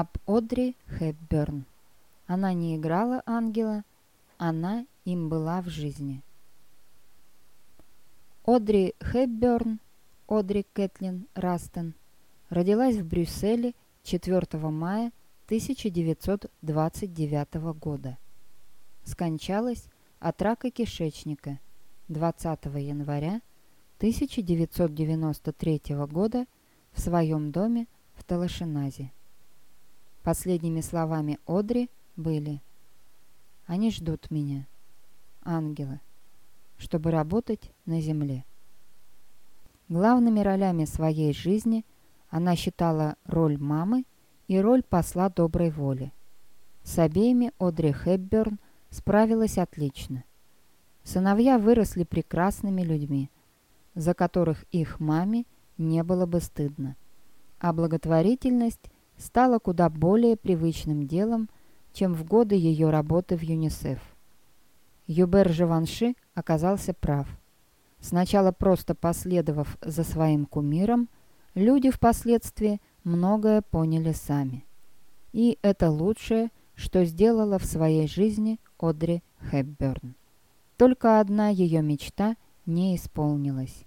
об Одри Хепберн. Она не играла ангела, она им была в жизни. Одри Хепберн, Одри Кэтлин Растон, родилась в Брюсселе 4 мая 1929 года. Скончалась от рака кишечника 20 января 1993 года в своем доме в Талашиназе. Последними словами Одри были «Они ждут меня, ангелы, чтобы работать на земле». Главными ролями своей жизни она считала роль мамы и роль посла доброй воли. С обеими Одри Хепберн справилась отлично. Сыновья выросли прекрасными людьми, за которых их маме не было бы стыдно. А благотворительность стало куда более привычным делом, чем в годы ее работы в ЮНИСЕФ. Юбер Живанши оказался прав. Сначала просто последовав за своим кумиром, люди впоследствии многое поняли сами. И это лучшее, что сделала в своей жизни Одри Хепберн. Только одна ее мечта не исполнилась.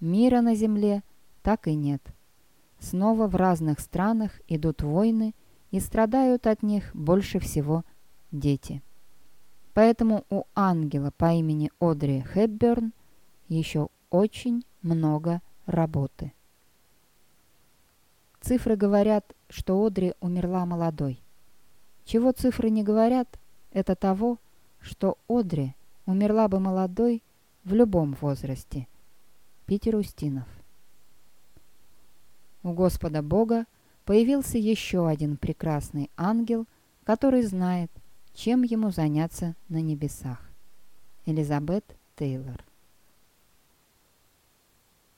Мира на земле так и нет. Снова в разных странах идут войны, и страдают от них больше всего дети. Поэтому у ангела по имени Одри Хепберн еще очень много работы. Цифры говорят, что Одри умерла молодой. Чего цифры не говорят, это того, что Одри умерла бы молодой в любом возрасте. Питер Устинов у Господа Бога появился еще один прекрасный ангел, который знает, чем ему заняться на небесах. Элизабет Тейлор